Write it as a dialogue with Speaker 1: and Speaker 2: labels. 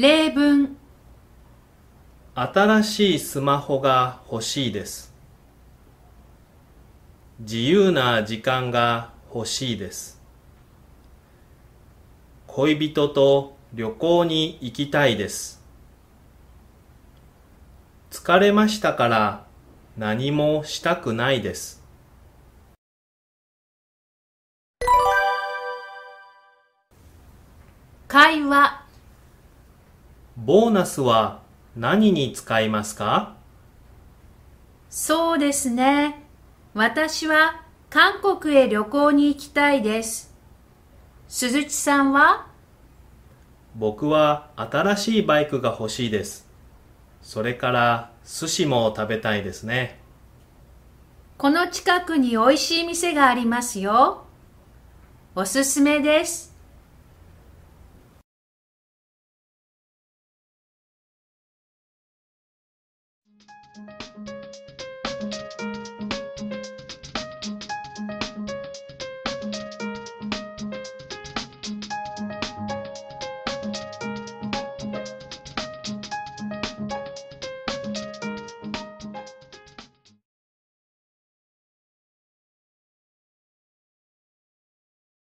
Speaker 1: 例文
Speaker 2: 新しいスマホが欲しいです。自由な時間が欲しいです。恋人と旅行に行きたいです。疲れましたから何もしたくないです。
Speaker 1: 会話
Speaker 2: ボーナスは何に使いますか？
Speaker 1: そうですね。私は韓国へ旅行に行きたいです。鈴木さんは？
Speaker 2: 僕は新しいバイクが欲しいです。それから寿司も食べたいですね。
Speaker 1: この近くに美味しい店がありますよ。おすすめです。「